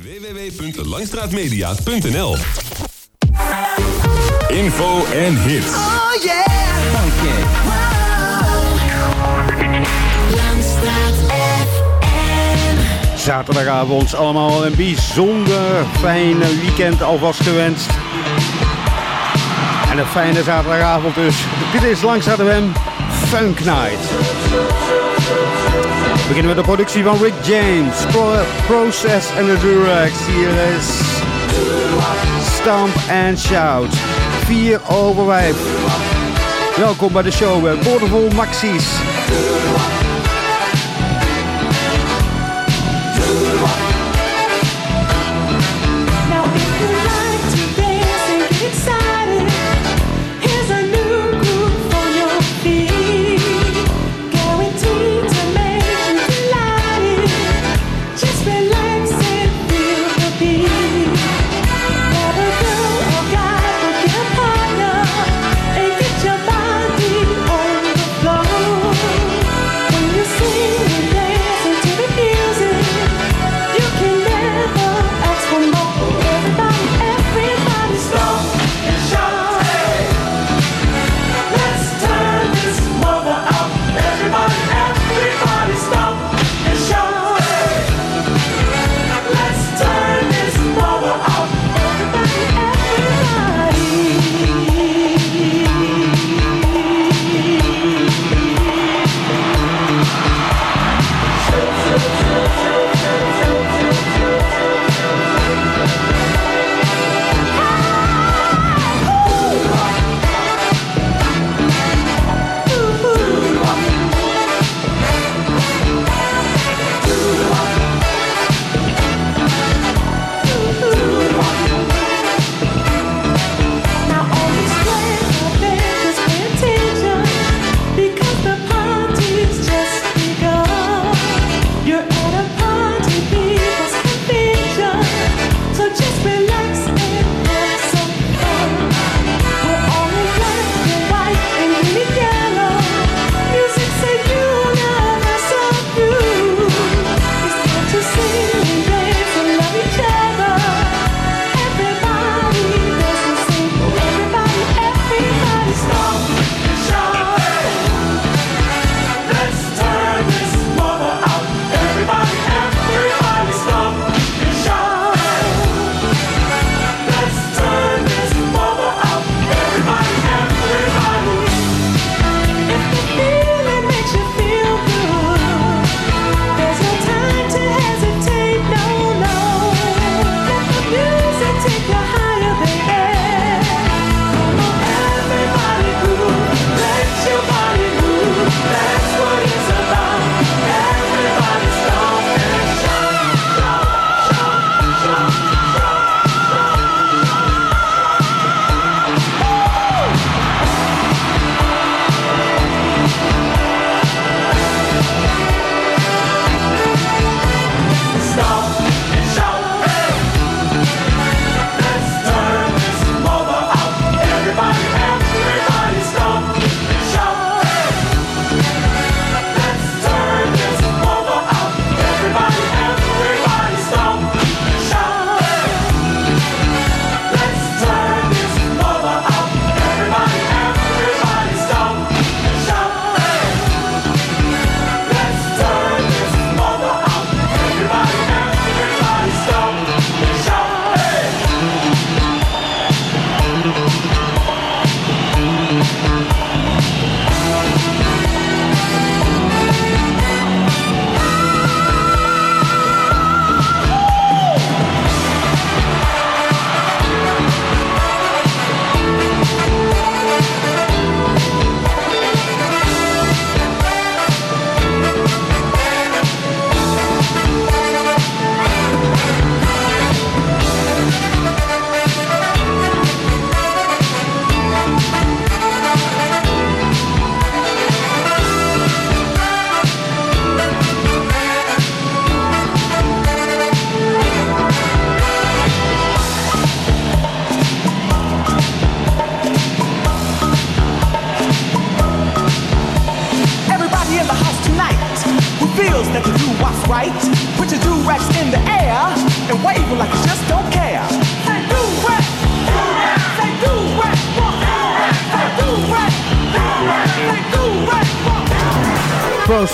www.langstraatmedia.nl Info en hits. Oh yeah! Langstraat FM. Zaterdagavond allemaal een bijzonder fijne weekend alvast gewenst. En een fijne zaterdagavond dus. Dit is Langstraat FM Funk Night beginnen met de productie van Rick James, Process en the Durex. Hier is Stamp and Shout. 4 over 5. Welkom bij de show, boordevol Maxis.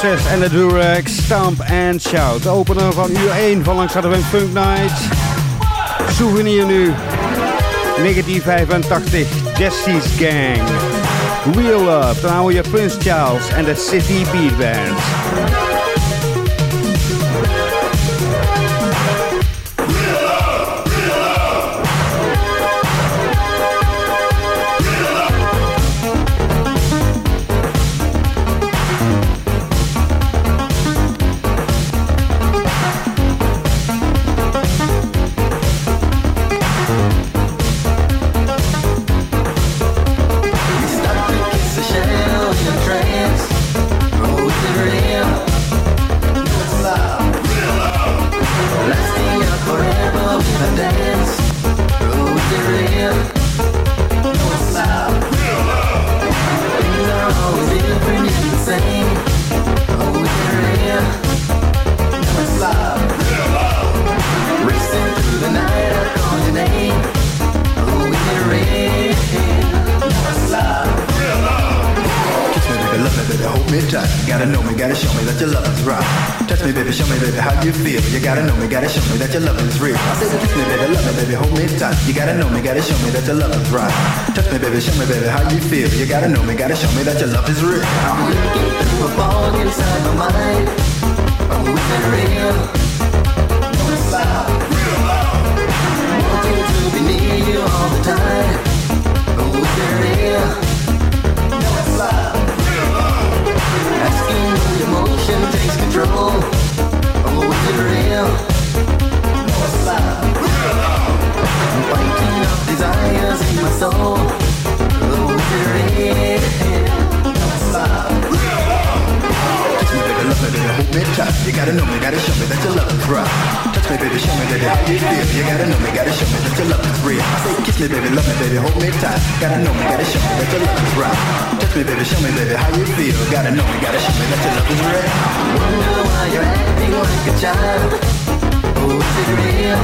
En de Durex, Stamp and Shout. Openen opener van uur 1 van Langs ADWEN Punk Night. Souvenir nu. 1985, Jesse's Gang. Real Love, dan we je Prince Charles en de City Beat Band. baby, love me, baby, hold me tight. Gotta know me, gotta show me that your love is right. Touch me, baby, show me, baby, how you feel. Gotta know me, gotta show me that your love is real. Wonder why you're acting like a child. Oh, is it real?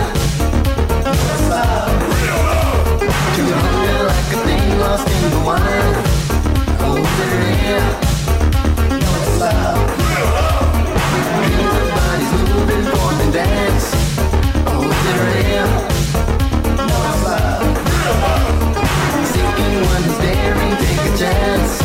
What's up? Real love. Do you hunger like a thing lost in the wild? Oh, is it real? What's up? Real love. Everybody's moving, forth and dance. Oh, is it real? chance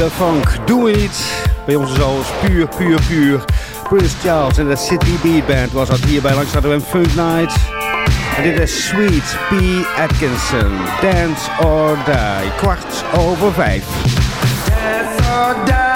de funk. Doe iets. Bij ons is alles puur, puur, puur. Prince Charles en de City Beat Band was dat hier bij Langs hadden we een Funk Night. En dit is Sweet P. Atkinson. Dance or Die. Kwart over vijf. Dance or Die.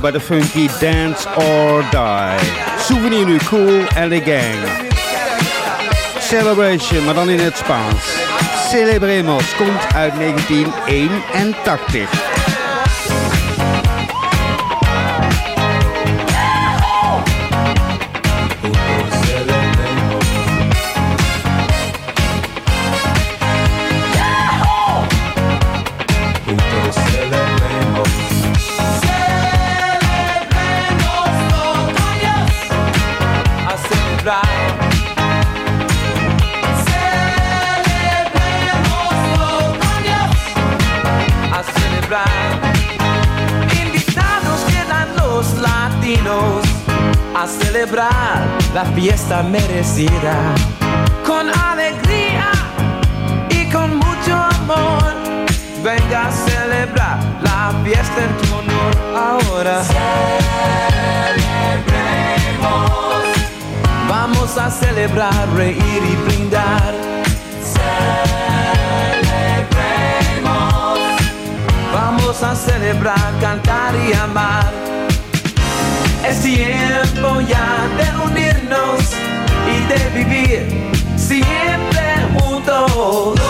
Bij de Funky Dance or Die. Souvenir nu, Cool and the Gang. Celebration, maar dan in het Spaans. Celebremos komt uit 1981. La fiesta merecida con alegría y con mucho amor. Venga a celebrar la fiesta en tu honor ahora. Vamos a celebrar, reír y brindar. Vamos a celebrar, cantar y amar. Es tiempo ya de unirnos y de vivir siempre juntos.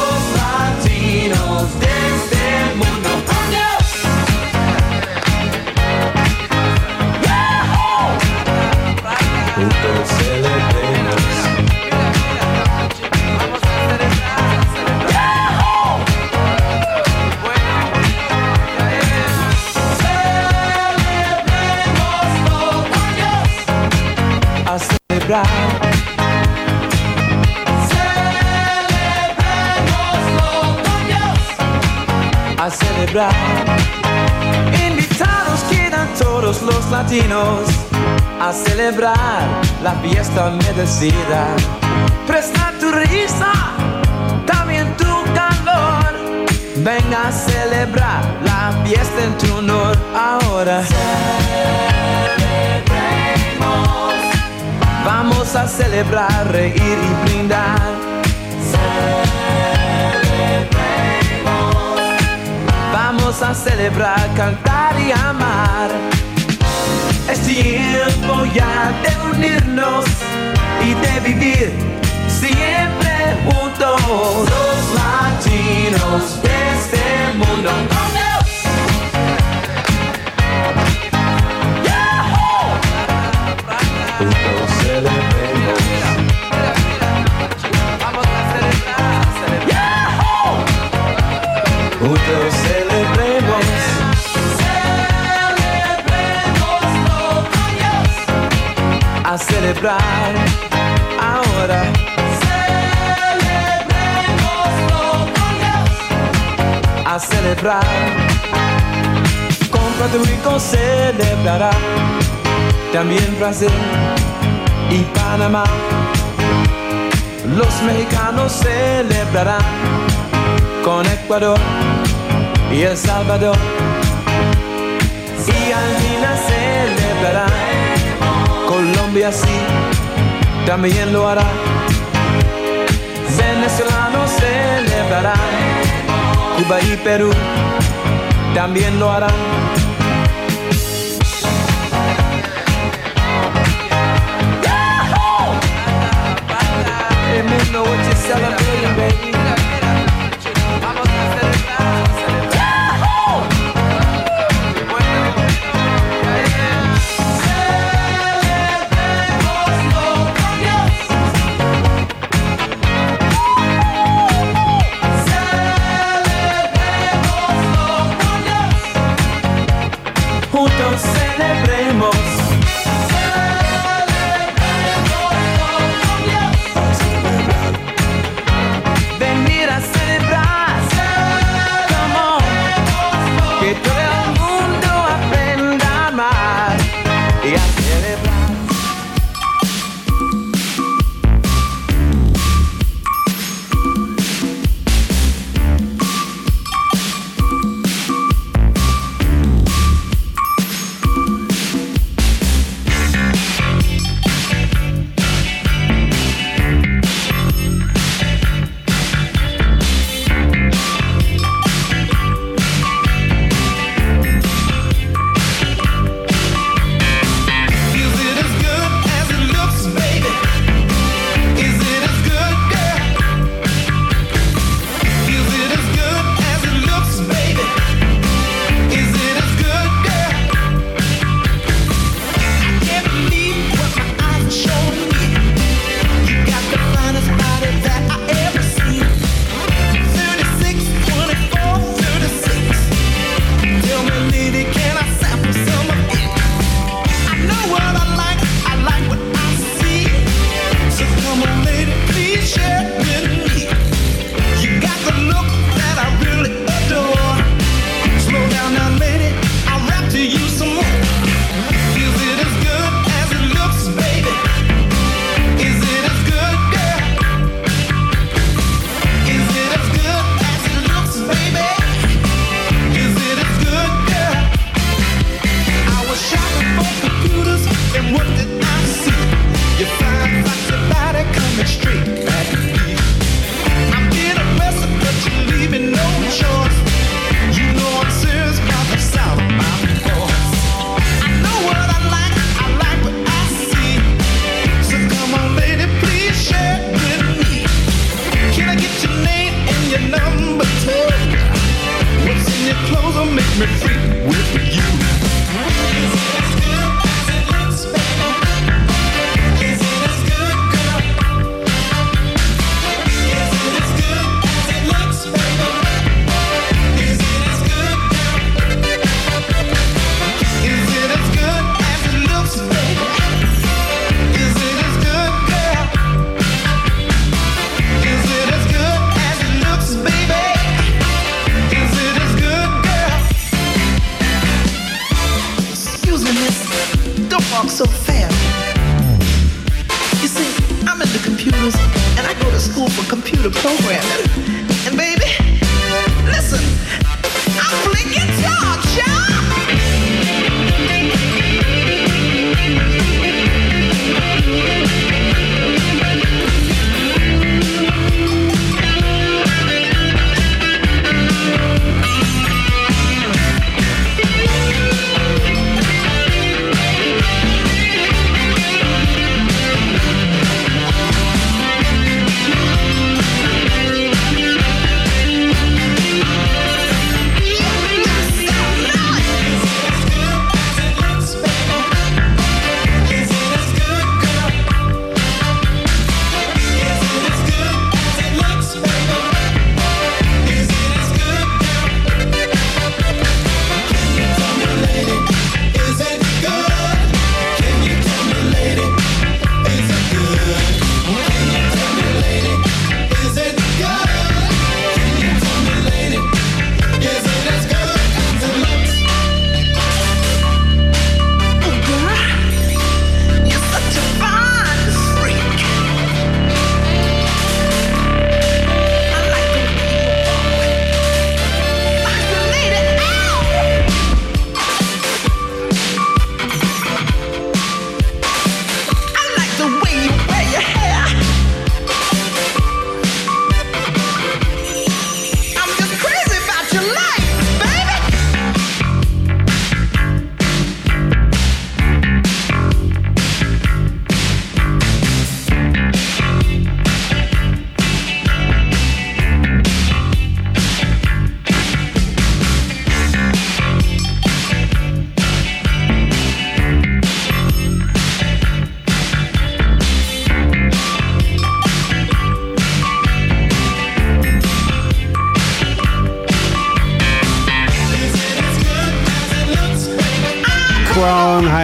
Celebrar. Invitados quedan todos los latinos a celebrar la fiesta merecida. Presta tu risa, también tu calor. Venga a celebrar la fiesta en tu honor ahora. Vamos a celebrar, reír y brindar. Vamos a celebrar, cantar y amar. Es tiempo ya de unirnos y de vivir siempre juntos. Los latinos de este mundo. Juntos A celebrar ahora. A celebrar. Con Puerto Rico celebrará. También Brasil y Panamá. Los mexicanos celebrarán con Ecuador y El Salvador. Y Argentina celebrará, Colombia sí, también lo hará. Venezolanos celebrarán, Cuba y Perú también lo harán. Hey, what you celebrating, baby?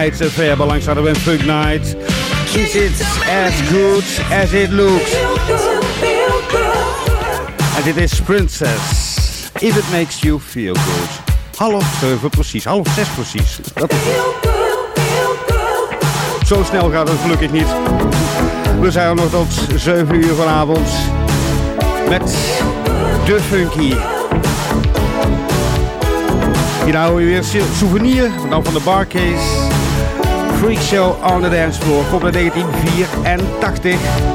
Crown Heights Affair, langs hadden we een Funk Night. Is it as good as it looks? En dit is Princess. If it makes you feel good. Half zeven precies, half zes precies. Dat Zo snel gaat het gelukkig niet. We zijn er nog tot 7 uur vanavond. Met de Funky. Hier houden we weer souvenir, dan van de Barcase. Freak Show on the Dance Floor. Komt uit 1984.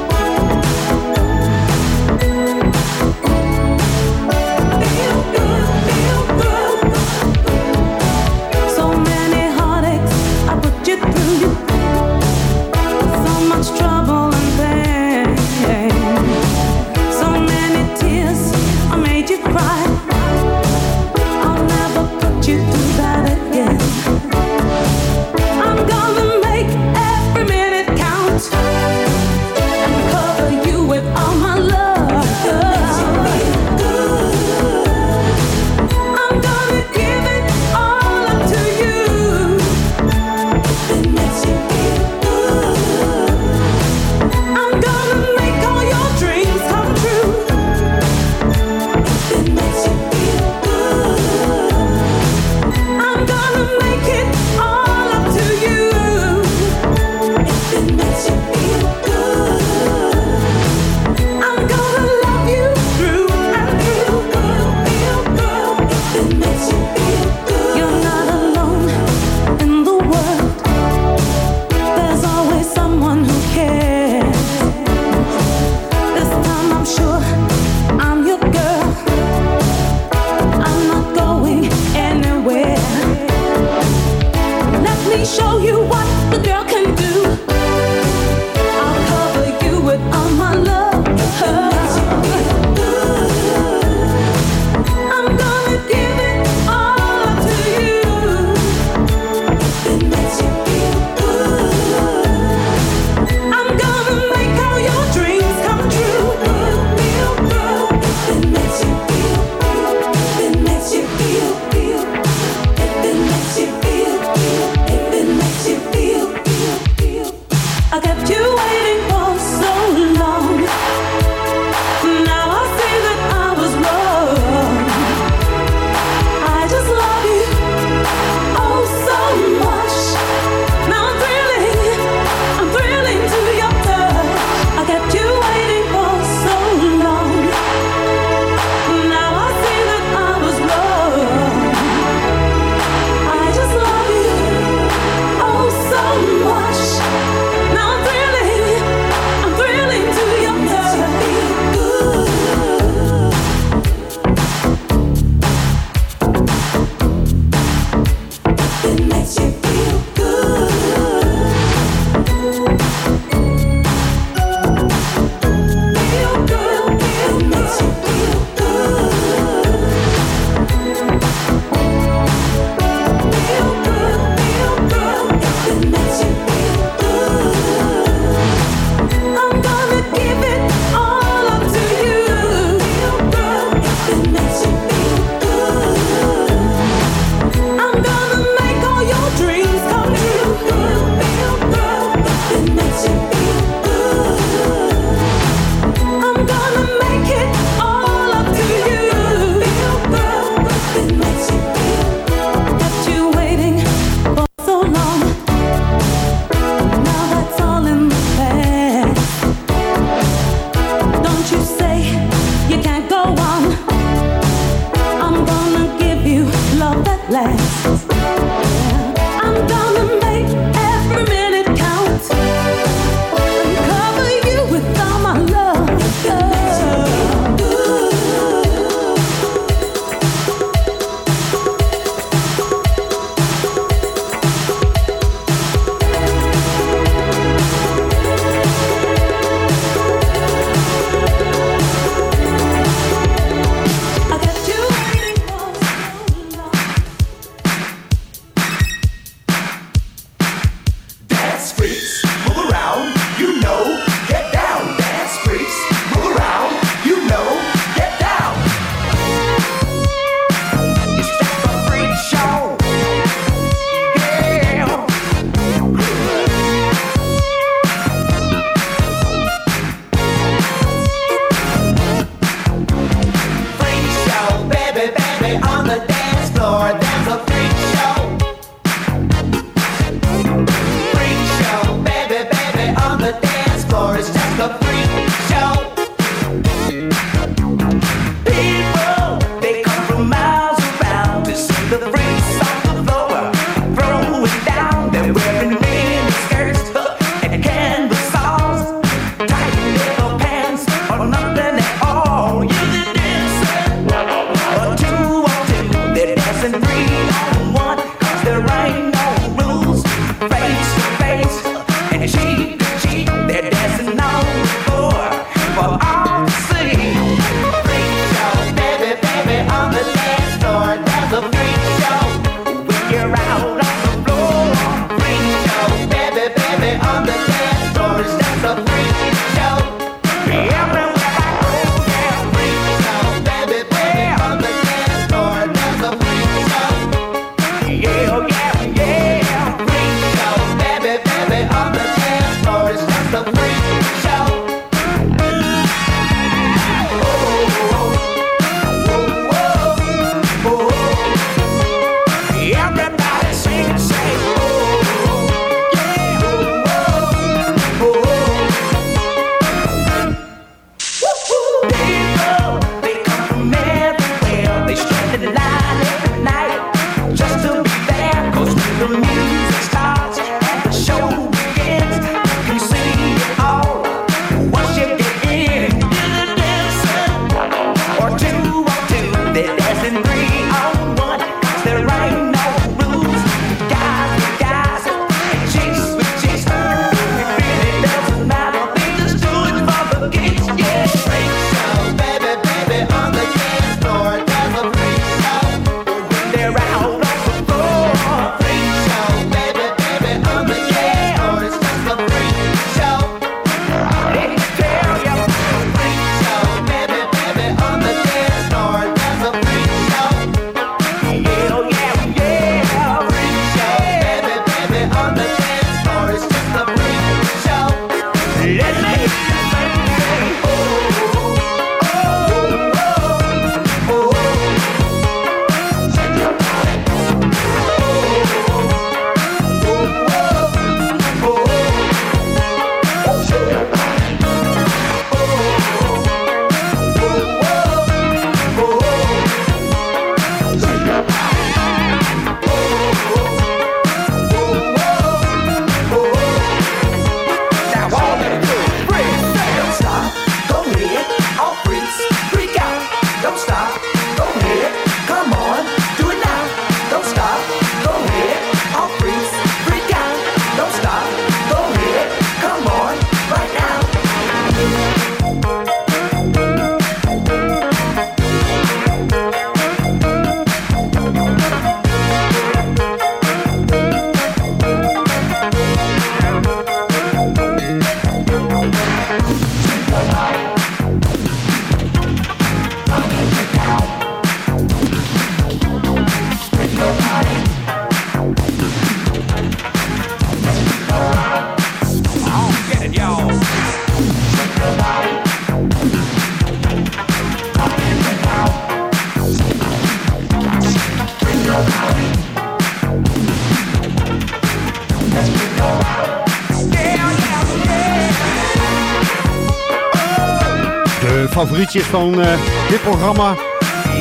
liedjes van uh, dit programma.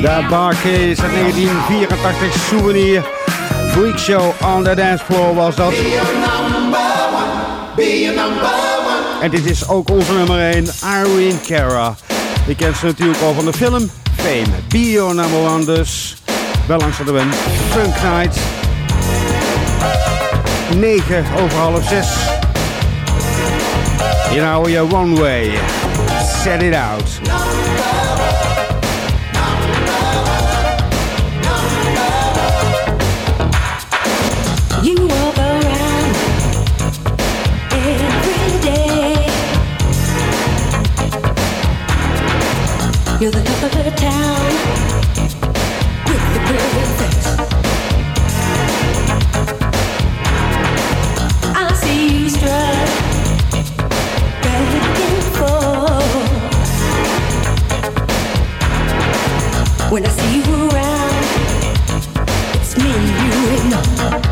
De Barcase uit 1984 souvenir. Freak Show on the Dance Floor was dat. En dit is ook onze nummer 1, Irene Cara. Die kent ze natuurlijk al van de film Fame. Be your number one dus. Wel langs de win. Funk 9 over half 6. Hier know je One Way. Set it out. Thank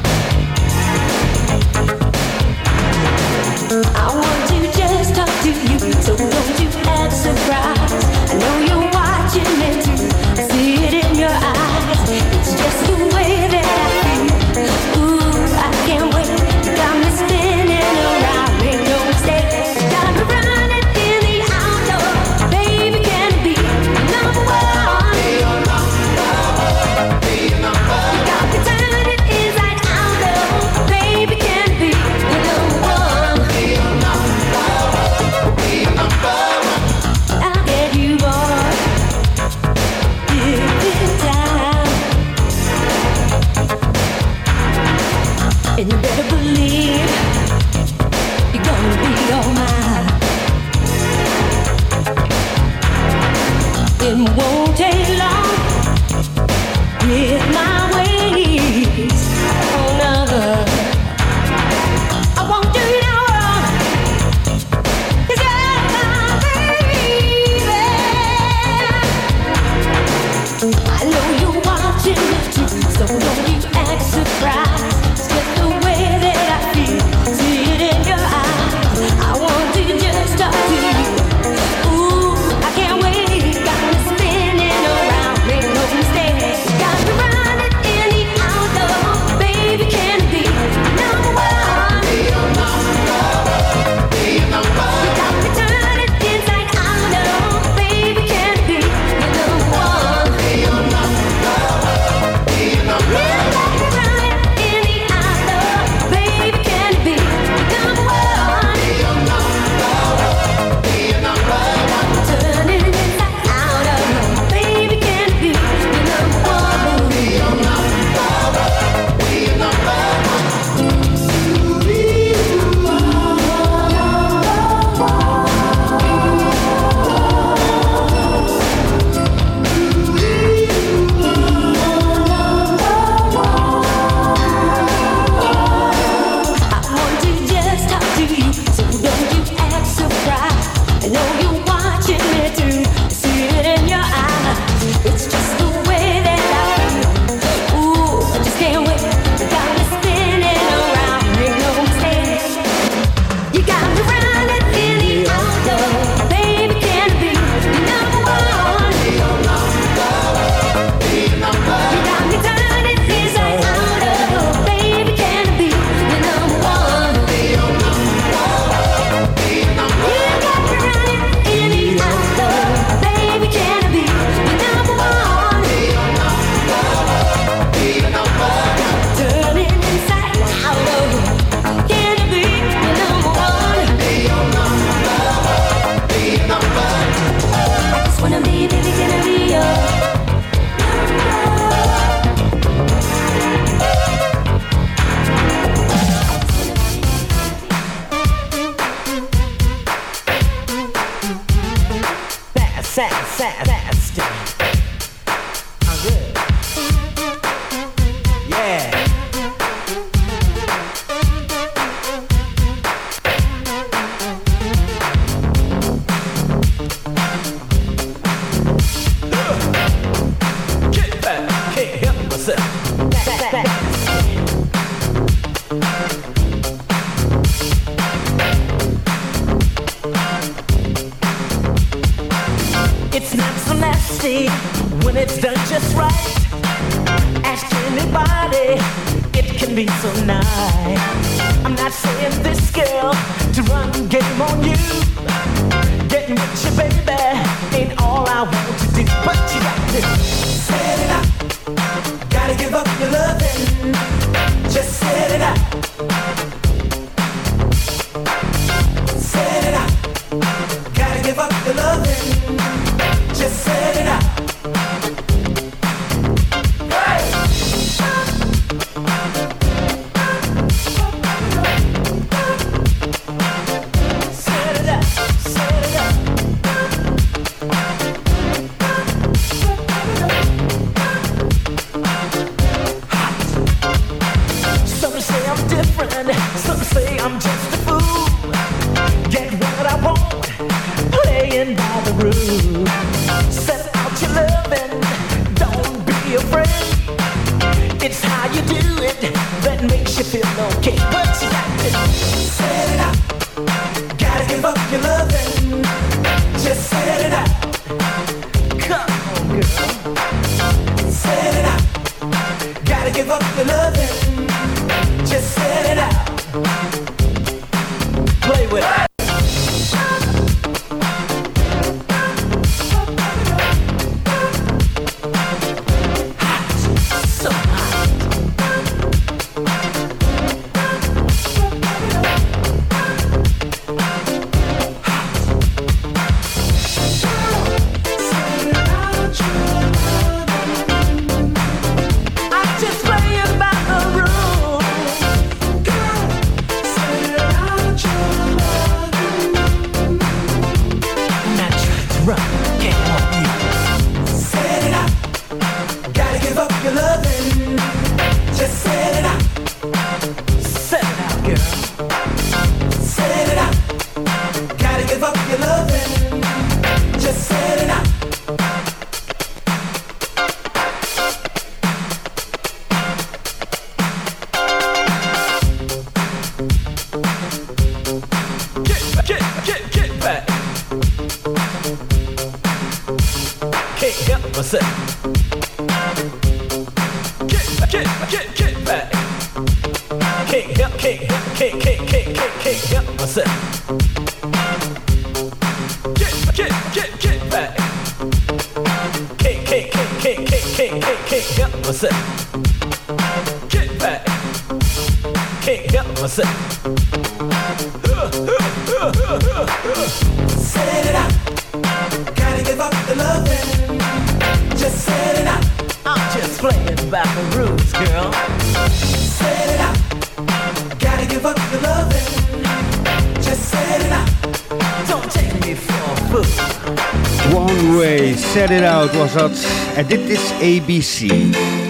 En dit is ABC.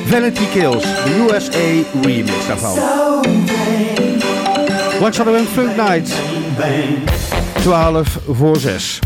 Vanity Kills, de USA remix daarvan. Wat zouden we een Funk Night. 12 voor 6.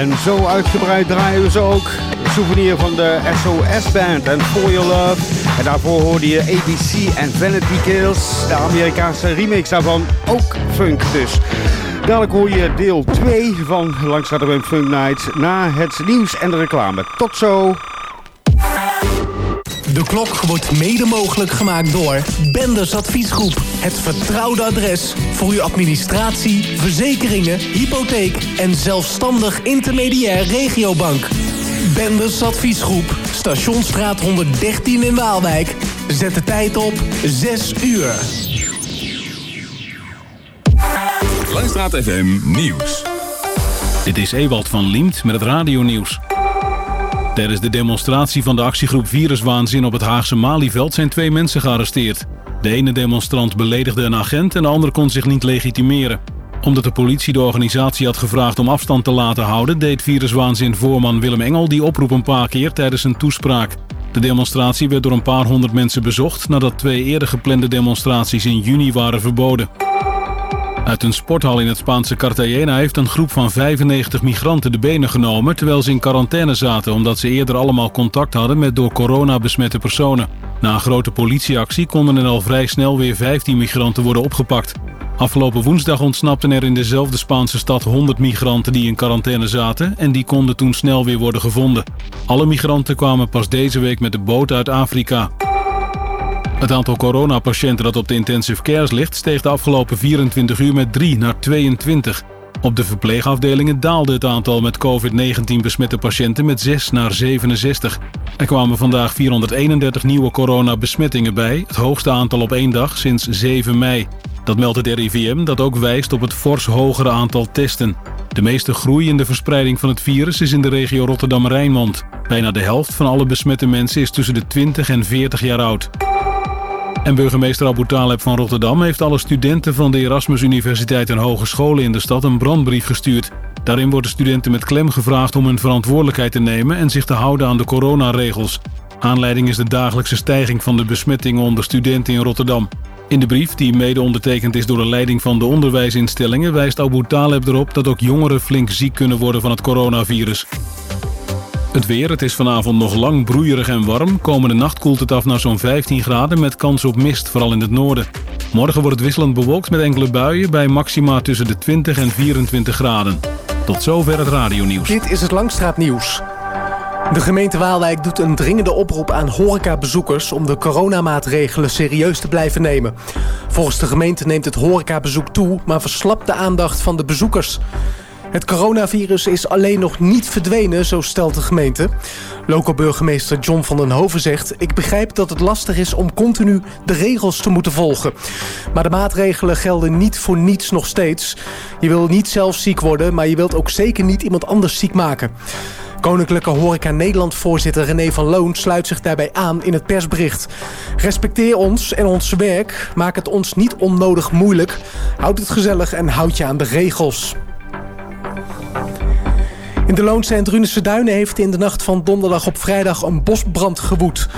En zo uitgebreid draaien we ze ook. Souvenir van de SOS Band en For Your Love. En daarvoor hoorde je ABC en Vanity Kills. De Amerikaanse remix daarvan. Ook funk dus. Dadelijk hoor je deel 2 van Langs Radioen Funk Night. Na het nieuws en de reclame. Tot zo. De klok wordt mede mogelijk gemaakt door Benders Adviesgroep. Het vertrouwde adres voor uw administratie, verzekeringen, hypotheek en zelfstandig intermediair regiobank. Benders Adviesgroep, Stationsstraat 113 in Waalwijk. Zet de tijd op 6 uur. Langstraat FM Nieuws. Dit is Ewald van Liemt met het radionieuws. Tijdens de demonstratie van de actiegroep Viruswaanzin op het Haagse Malieveld zijn twee mensen gearresteerd. De ene demonstrant beledigde een agent en de ander kon zich niet legitimeren. Omdat de politie de organisatie had gevraagd om afstand te laten houden, deed Viruswaanzin voorman Willem Engel die oproep een paar keer tijdens een toespraak. De demonstratie werd door een paar honderd mensen bezocht nadat twee eerder geplande demonstraties in juni waren verboden. Uit een sporthal in het Spaanse Cartagena heeft een groep van 95 migranten de benen genomen terwijl ze in quarantaine zaten omdat ze eerder allemaal contact hadden met door corona besmette personen. Na een grote politieactie konden er al vrij snel weer 15 migranten worden opgepakt. Afgelopen woensdag ontsnapten er in dezelfde Spaanse stad 100 migranten die in quarantaine zaten en die konden toen snel weer worden gevonden. Alle migranten kwamen pas deze week met de boot uit Afrika. Het aantal coronapatiënten dat op de intensive cares ligt steeg de afgelopen 24 uur met 3 naar 22. Op de verpleegafdelingen daalde het aantal met COVID-19 besmette patiënten met 6 naar 67. Er kwamen vandaag 431 nieuwe coronabesmettingen bij, het hoogste aantal op één dag sinds 7 mei. Dat meldt het RIVM, dat ook wijst op het fors hogere aantal testen. De meeste groei in de verspreiding van het virus is in de regio Rotterdam-Rijnmond. Bijna de helft van alle besmette mensen is tussen de 20 en 40 jaar oud. En burgemeester Abu Taleb van Rotterdam heeft alle studenten van de Erasmus Universiteit en hogescholen in de stad een brandbrief gestuurd. Daarin worden studenten met klem gevraagd om hun verantwoordelijkheid te nemen en zich te houden aan de coronaregels. Aanleiding is de dagelijkse stijging van de besmettingen onder studenten in Rotterdam. In de brief, die mede ondertekend is door de leiding van de onderwijsinstellingen, wijst Abu Taleb erop dat ook jongeren flink ziek kunnen worden van het coronavirus. Het weer, het is vanavond nog lang broeierig en warm. Komende nacht koelt het af naar zo'n 15 graden met kans op mist, vooral in het noorden. Morgen wordt het wisselend bewolkt met enkele buien bij maxima tussen de 20 en 24 graden. Tot zover het radionieuws. Dit is het Langstraatnieuws. De gemeente Waalwijk doet een dringende oproep aan horecabezoekers... om de coronamaatregelen serieus te blijven nemen. Volgens de gemeente neemt het horecabezoek toe... maar verslapt de aandacht van de bezoekers. Het coronavirus is alleen nog niet verdwenen, zo stelt de gemeente. Local burgemeester John van den Hoven zegt... ik begrijp dat het lastig is om continu de regels te moeten volgen. Maar de maatregelen gelden niet voor niets nog steeds. Je wil niet zelf ziek worden, maar je wilt ook zeker niet iemand anders ziek maken. Koninklijke Horeca Nederland voorzitter René van Loon sluit zich daarbij aan in het persbericht. Respecteer ons en ons werk, maak het ons niet onnodig moeilijk. Houd het gezellig en houd je aan de regels. In de Loonse en Duinen heeft in de nacht van donderdag op vrijdag een bosbrand gewoed.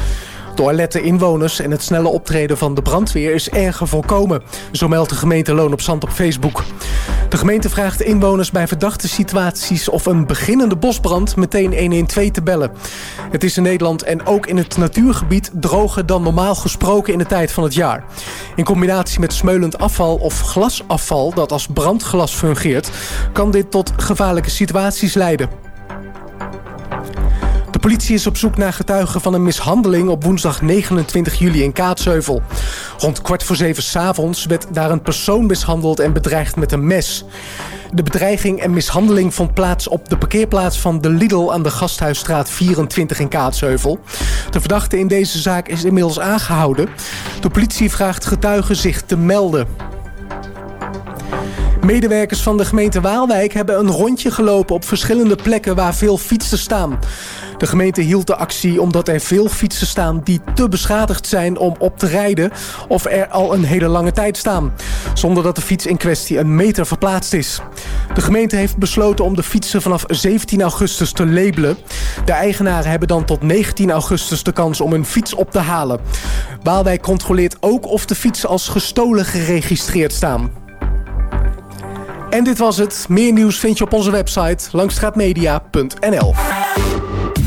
Door alerte inwoners en het snelle optreden van de brandweer is erger voorkomen. Zo meldt de gemeente Loon op Zand op Facebook. De gemeente vraagt inwoners bij verdachte situaties of een beginnende bosbrand meteen 112 te bellen. Het is in Nederland en ook in het natuurgebied droger dan normaal gesproken in de tijd van het jaar. In combinatie met smeulend afval of glasafval dat als brandglas fungeert, kan dit tot gevaarlijke situaties leiden. Politie is op zoek naar getuigen van een mishandeling op woensdag 29 juli in Kaatsheuvel. Rond kwart voor zeven s'avonds werd daar een persoon mishandeld en bedreigd met een mes. De bedreiging en mishandeling vond plaats op de parkeerplaats van de Lidl aan de Gasthuisstraat 24 in Kaatsheuvel. De verdachte in deze zaak is inmiddels aangehouden. De politie vraagt getuigen zich te melden. Medewerkers van de gemeente Waalwijk hebben een rondje gelopen op verschillende plekken waar veel fietsen staan. De gemeente hield de actie omdat er veel fietsen staan die te beschadigd zijn om op te rijden of er al een hele lange tijd staan, zonder dat de fiets in kwestie een meter verplaatst is. De gemeente heeft besloten om de fietsen vanaf 17 augustus te labelen. De eigenaren hebben dan tot 19 augustus de kans om hun fiets op te halen. Waalwijk controleert ook of de fietsen als gestolen geregistreerd staan. En dit was het. Meer nieuws vind je op onze website langstraatmedia.nl.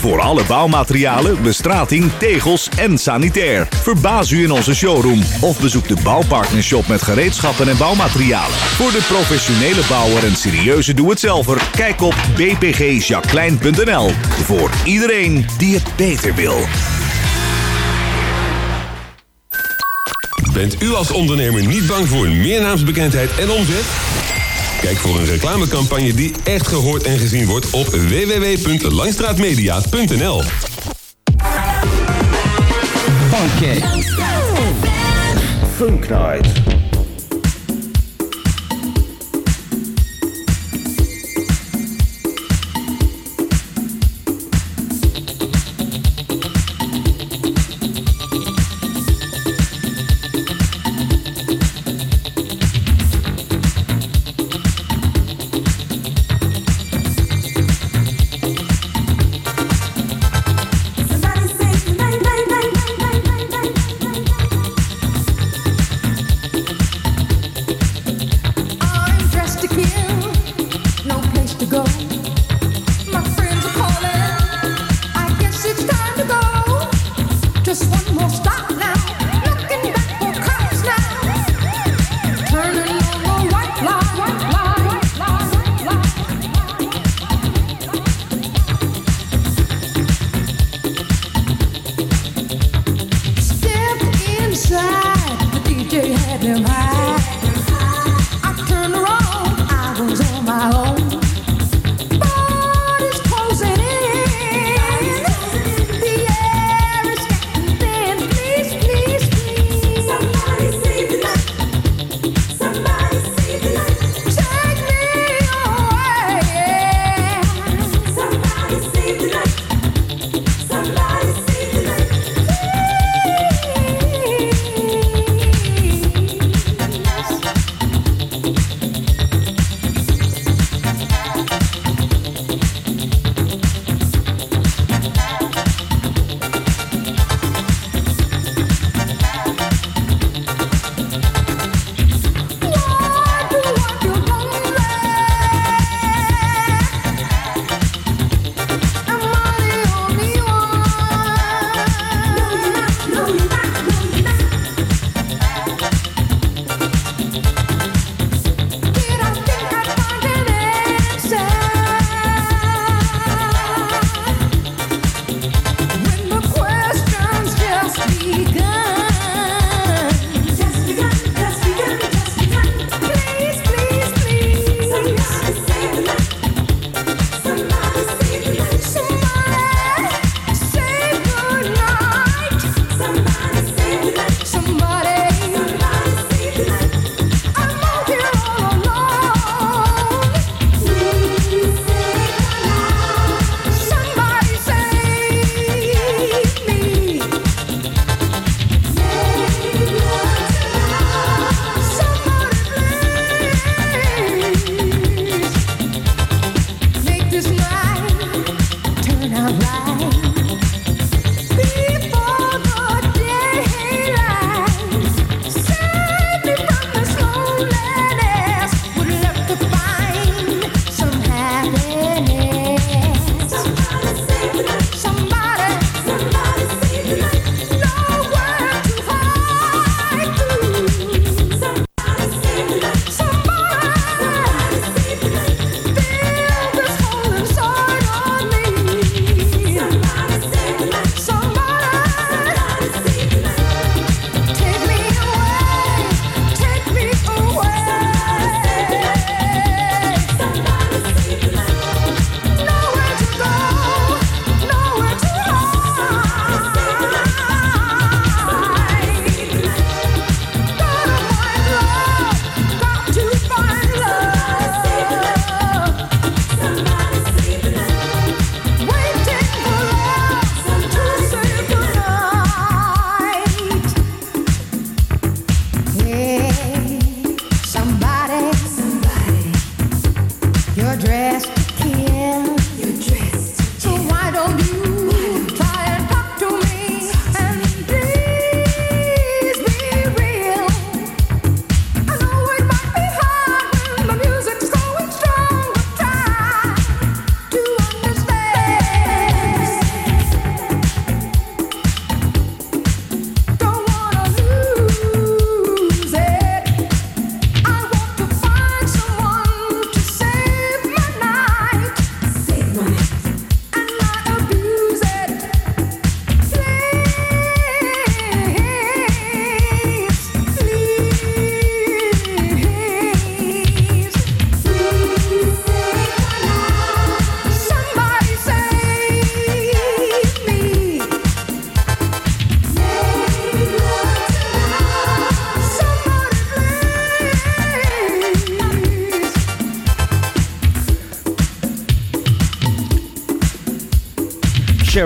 Voor alle bouwmaterialen, bestrating, tegels en sanitair. Verbaas u in onze showroom of bezoek de Bouwpartnershop met gereedschappen en bouwmaterialen. Voor de professionele bouwer en serieuze doe-het-zelver, kijk op bpgjacqueline.nl. Voor iedereen die het beter wil. Bent u als ondernemer niet bang voor meer naamsbekendheid en omzet? Kijk voor een reclamecampagne die echt gehoord en gezien wordt op www.langstraatmedia.nl. Funk Night.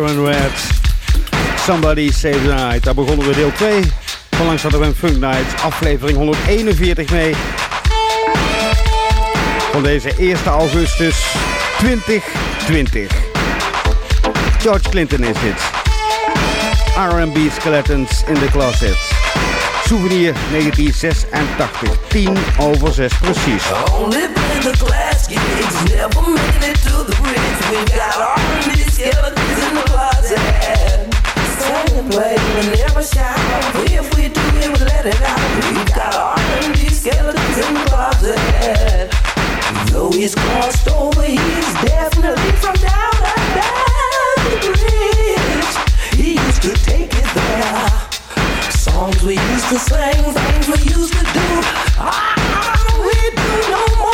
Sharon Red. Somebody Save the Night. Daar begonnen we deel 2 van Langs een Funk Night. Aflevering 141 mee. Van deze 1 augustus 2020. George Clinton is dit. R&B Skeletons in the Closet. Souvenir 1986. 10 over 6 precies. Only the glass never made it to the bridge. We got R&B skeletons in the closet. And play, we never. If we do we let it out. We got skeletons in. Though he's crossed over, he's definitely from down under the bridge. He used to take it there. Songs we used to sing, things we used to do. Ah, we do no more.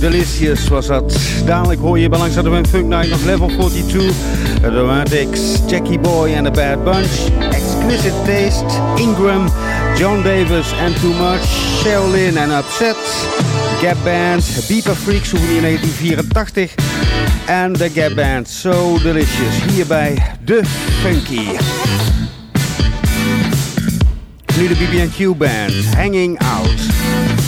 Delicious was dat. Dadelijk hoor je bij langs van Funk Night nog Level 42, Romantics, Jackie Boy and The Bad Bunch, Exquisite Taste, Ingram, John Davis and Too Much, Shaolin and Upset, Gap Band, Beeper Freaks, in 1984 en The Gap Band, So Delicious, hier bij Funky. Nu de BB&Q Band, Hanging Out.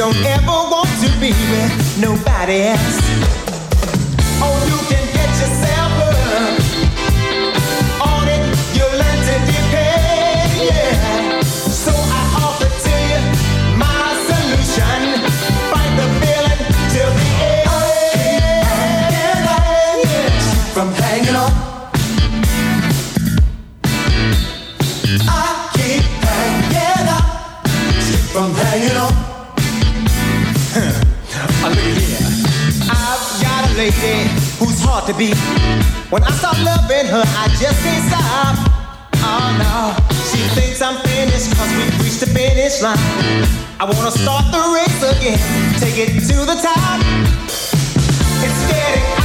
don't ever want to be with nobody else. Oh, you can. it's hard to be When I stop loving her, I just can't stop. Oh no, she thinks I'm finished, cause we reached the finish line. I wanna start the race again, take it to the top. It's getting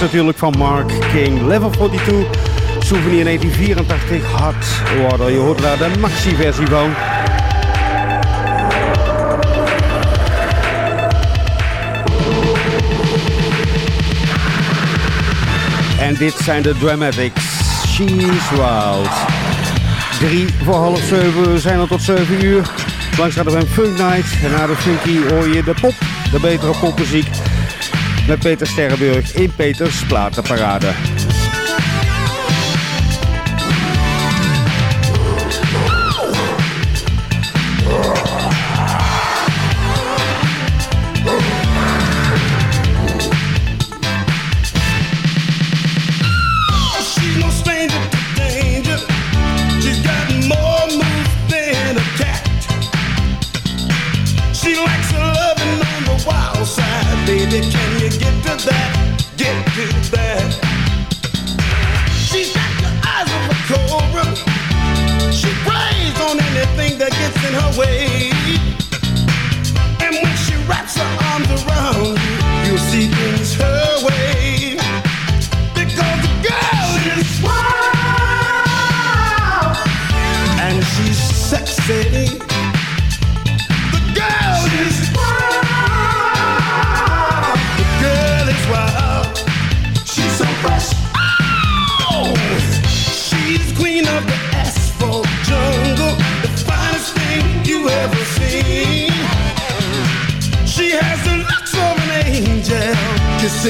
natuurlijk van Mark King. Level 42, Souvenir 1984, Hard worden. Je hoort daar de maxi-versie van. En dit zijn de Dramatics. She's Wild. Drie voor half zeven, zijn er tot zeven uur. Langs gaat er een Funk Night. En na de Funky hoor je de pop, de betere popmuziek met Peter Sterrenburg in Peters Platenparade.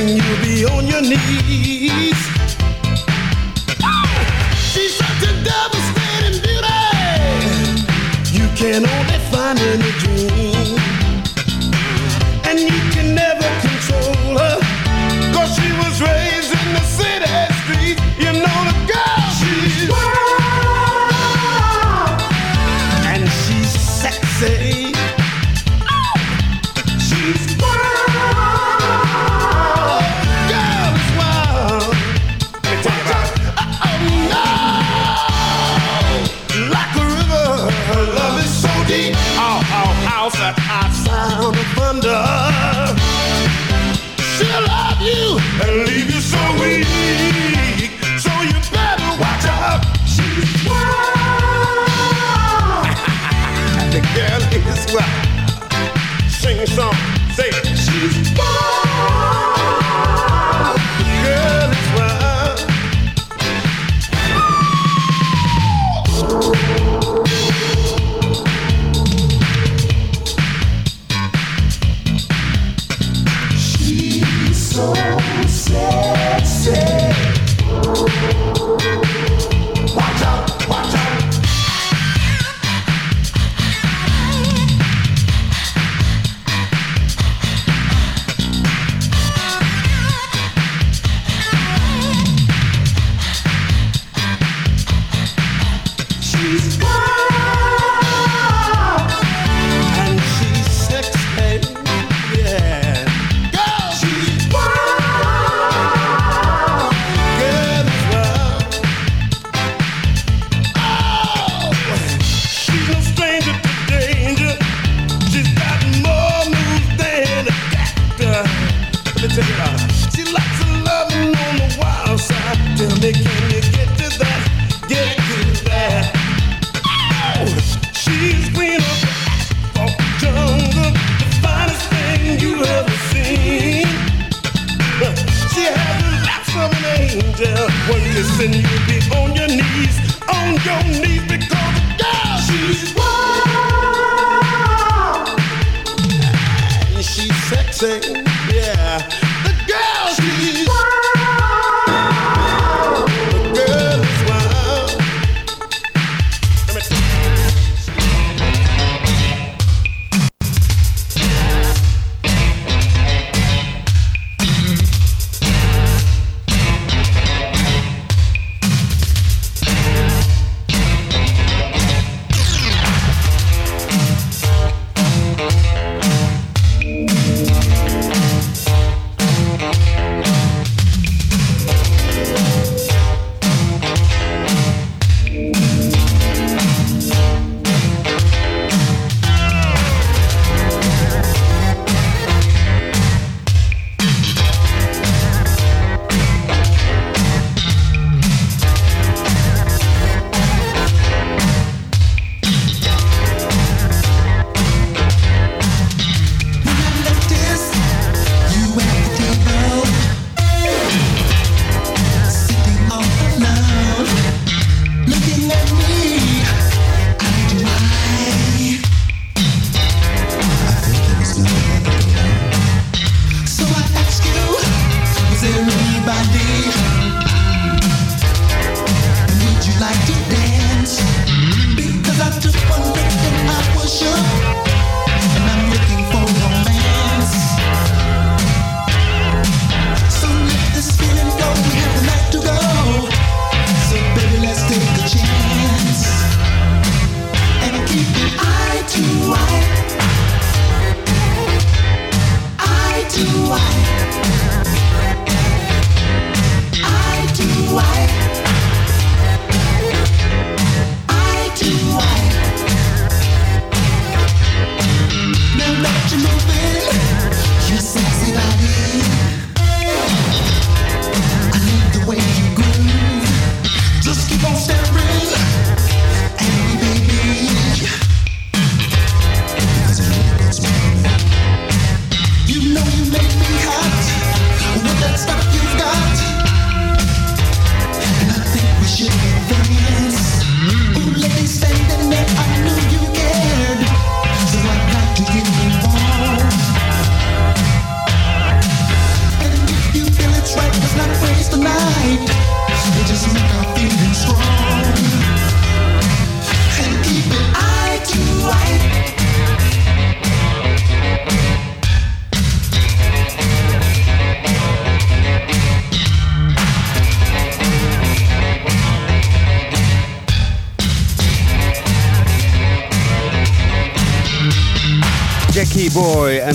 losing you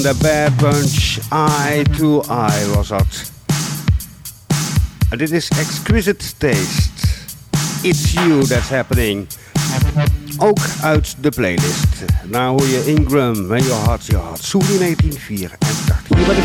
The Bad Bunch, Eye to Eye was dat. Dit is Exquisite Taste. It's You That's Happening. Ook uit de playlist. Nu hoor je Ingram when Your Heart's Your Heart. in 1984 hier bij de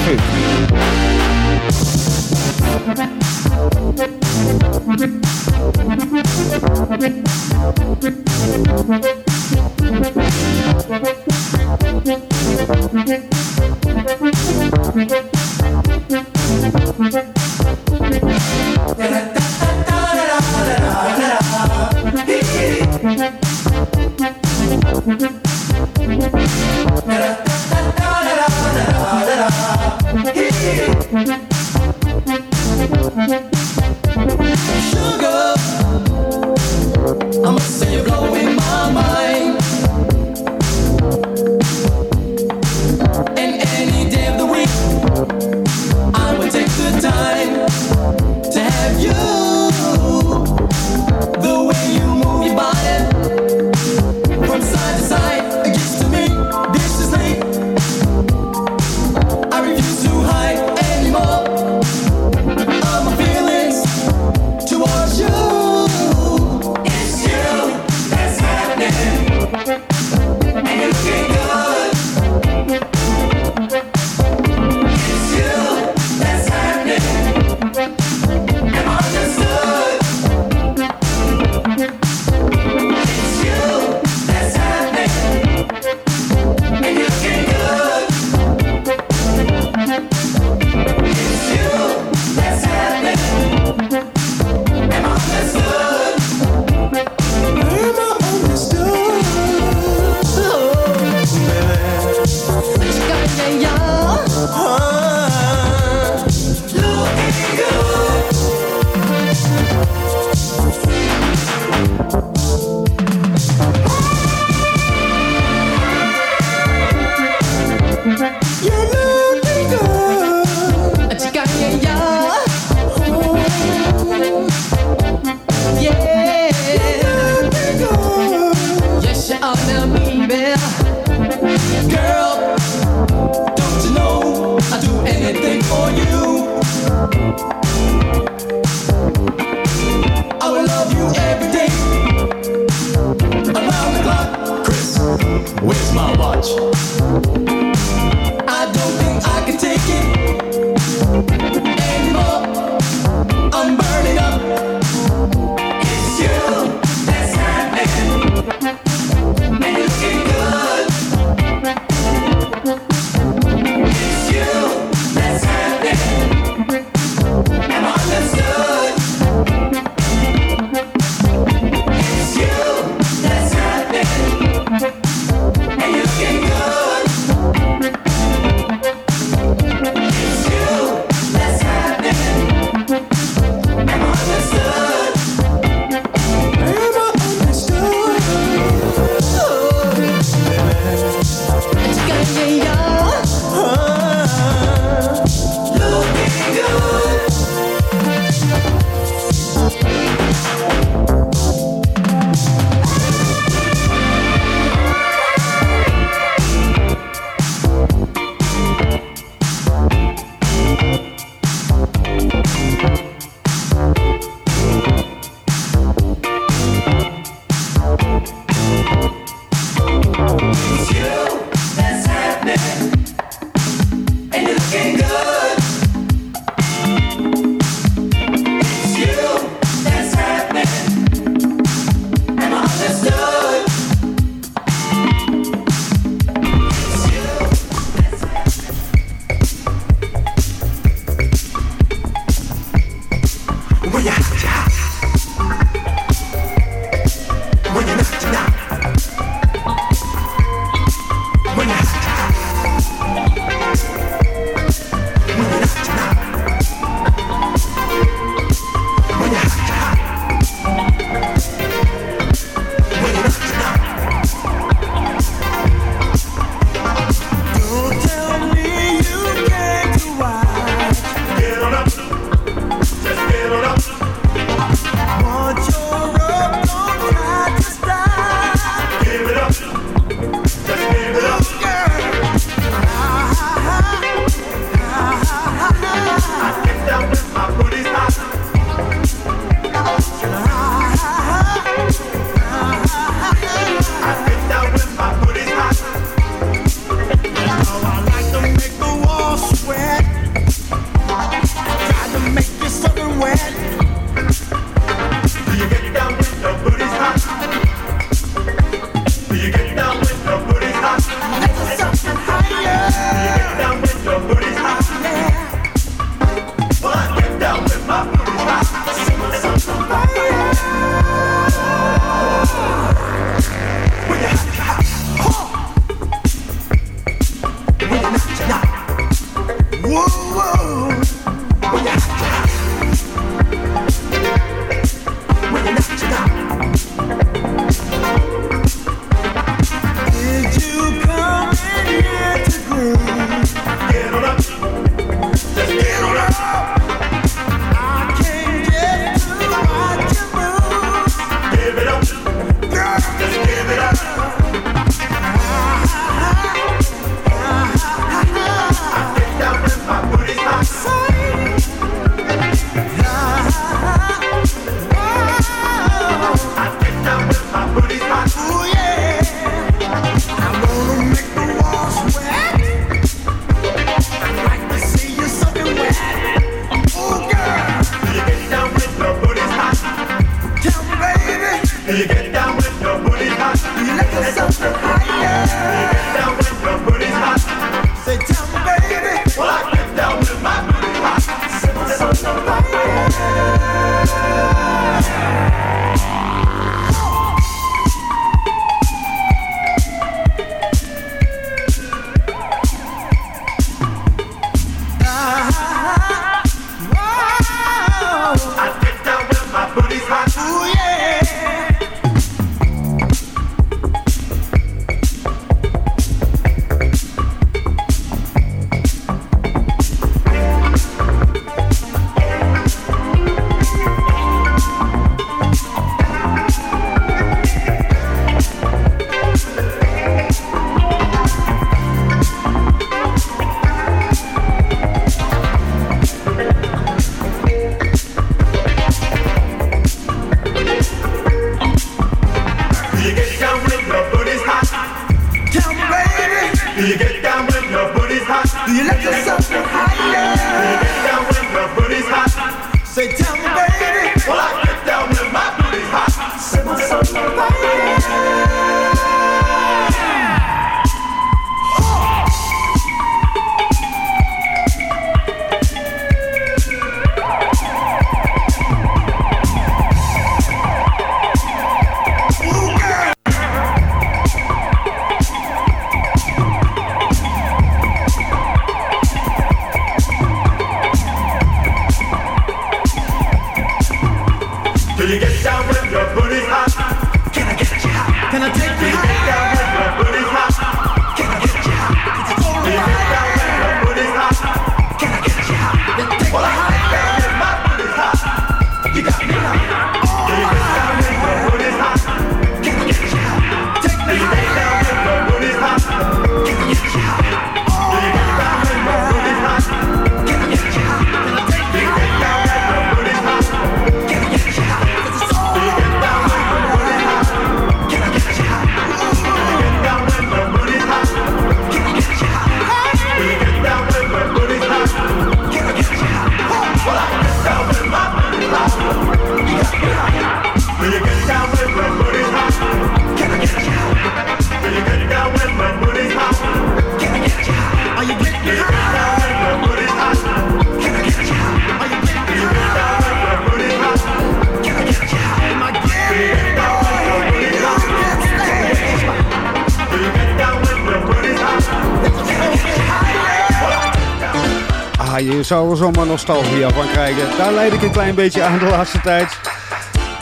zouden we zomaar nostalgie van krijgen. Daar leid ik een klein beetje aan de laatste tijd.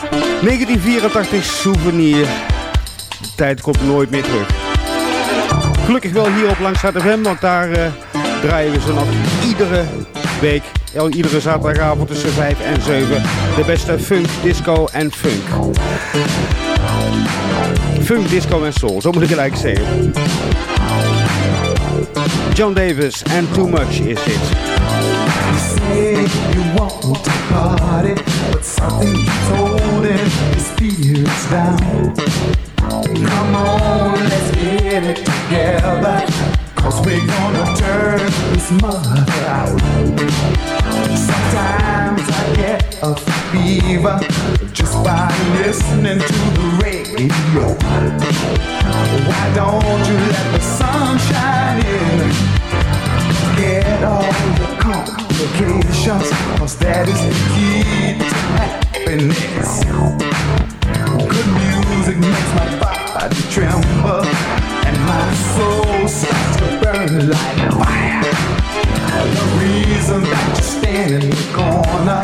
1984 souvenir. De tijd komt nooit meer terug. Gelukkig wel hier op Langs ZFM, want daar eh, draaien we ze nog iedere week, iedere zaterdagavond tussen 5 en 7, de beste funk, disco en funk. Funk, disco en soul, zo moet ik het eigenlijk zeggen. John Davis en Too Much is dit. You want to party, but something keeps holding the spirits down. Come on, let's get it together. Cause we're gonna turn this mother out. Sometimes I get a fever just by listening to the radio. Why don't you let the sunshine in? Get all the comfort complications, cause that is the key to happiness. Good music makes my body tremble, and my soul starts to burn like fire. The reason that you stand in the corner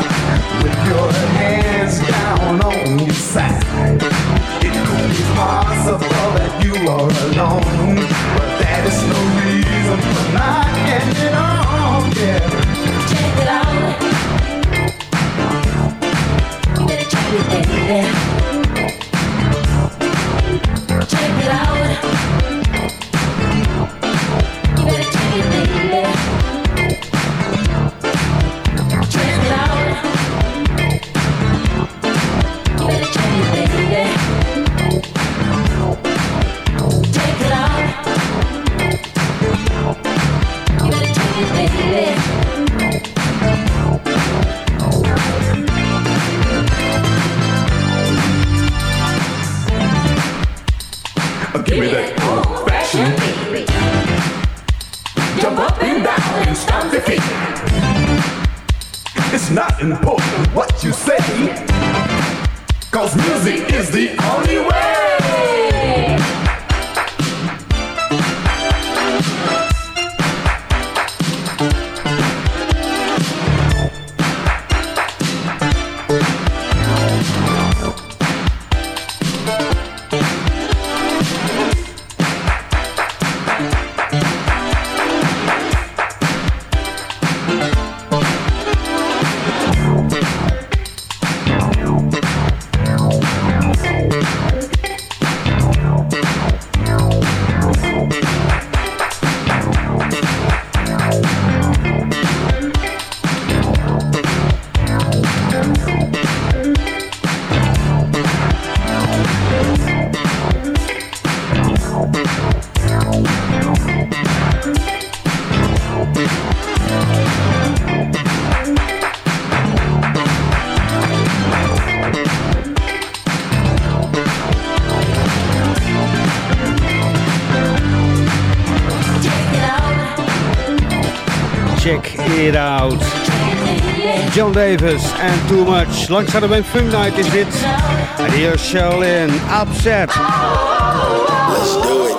with your hands down on your side. It could be possible that you are alone, but that is no reason for not getting on. Yeah. Baby. Out. John Davis en Too Much. Langs hadden een Night is dit. En hier Upset. Let's do it.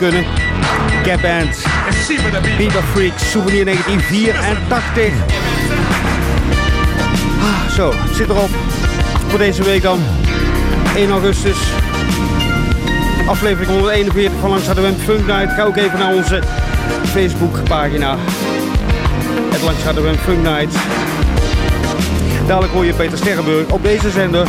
kunnen. Cap Band, Beaver Freak, Souvenir 1984. Ah, zo, zit erop. Voor deze week dan. 1 augustus. Aflevering 141 van Langs de Funk Night. Ga ook even naar onze Facebookpagina. Het Langs de Funk Night. Dadelijk hoor je Peter Sterrenburg op deze zender.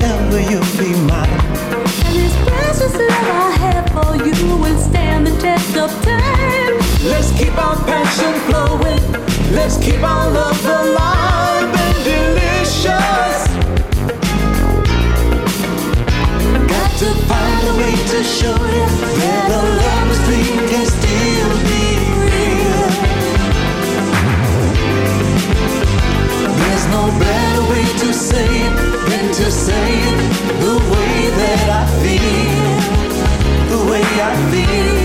forever you'll be mine. And this precious love I have for you will stand the test of time. Let's keep our passion flowing. Let's keep our love alive and delicious. Got to find a way to show you. say the way that I feel, the way I feel.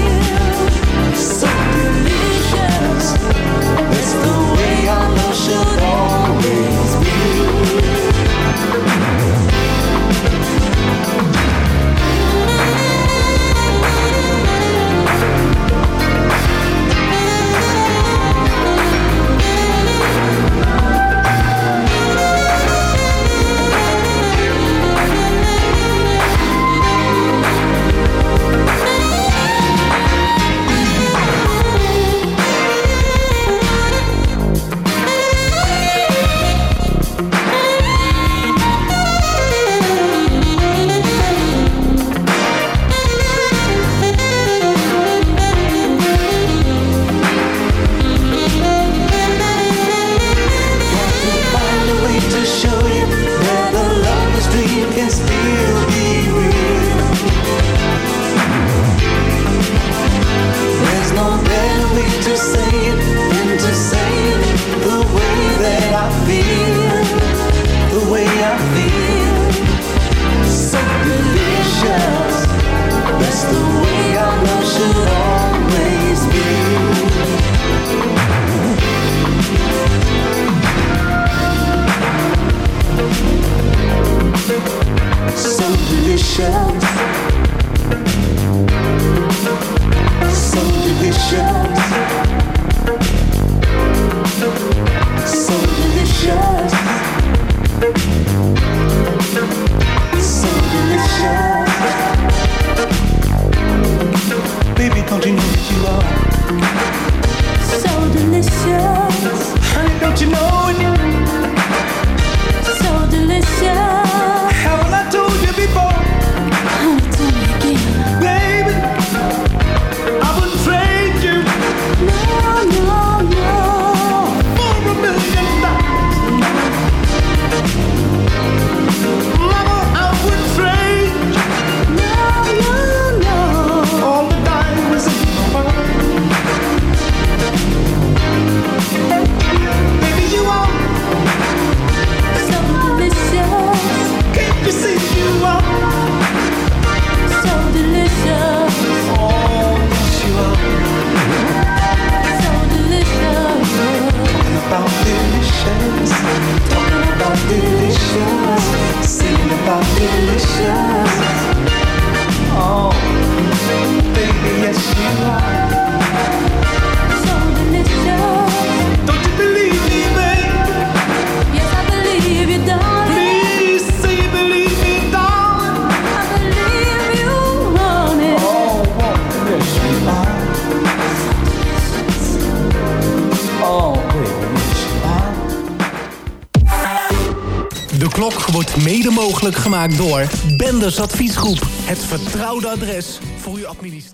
Door Benders Adviesgroep. Het vertrouwde adres voor uw administratie.